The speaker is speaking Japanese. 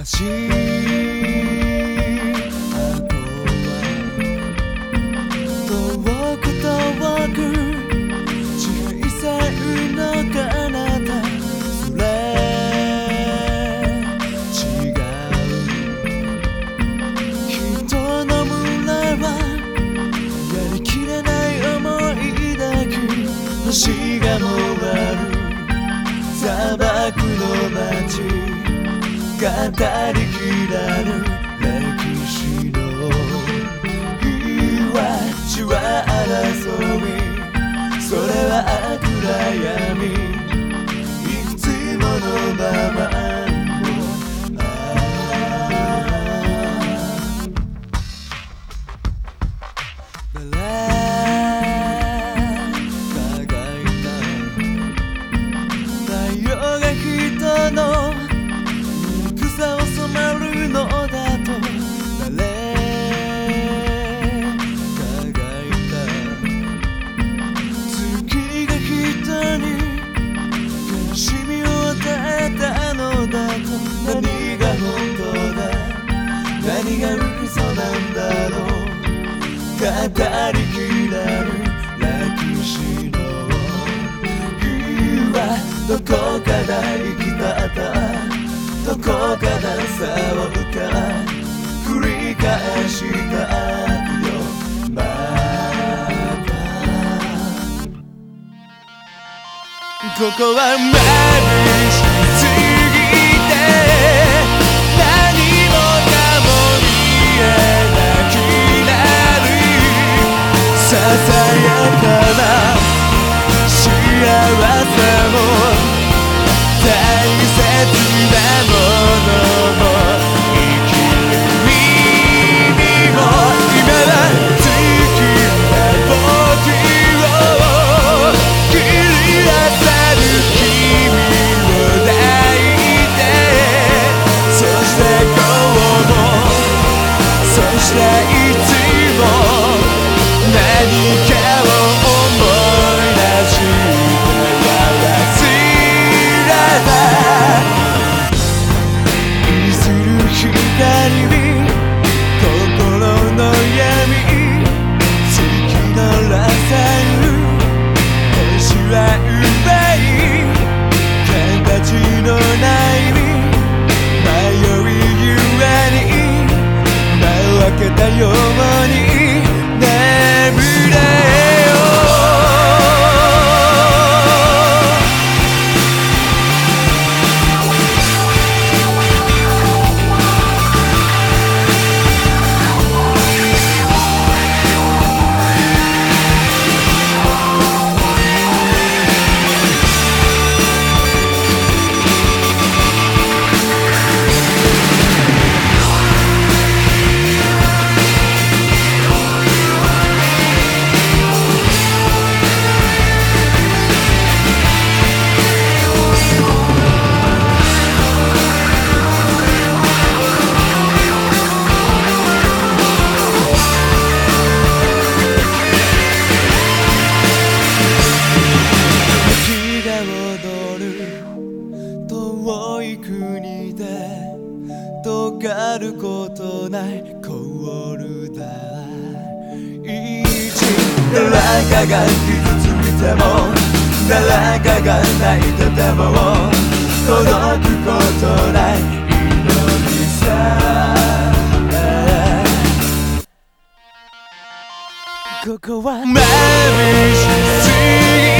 あとは遠く遠く小さいの彼方それ違う。人の村はやりきれない思い抱け星が回る砂漠の街。語りきらぬ歴史の日は血は争いそれは暗闇。語りきらぬ歴史のどこかで生きたったどこかで騒ぐか繰り返した悪よまたここは眩しいつも何かコールだ一誰かが傷ついても誰かが泣いてても届くことない祈りさここは眩し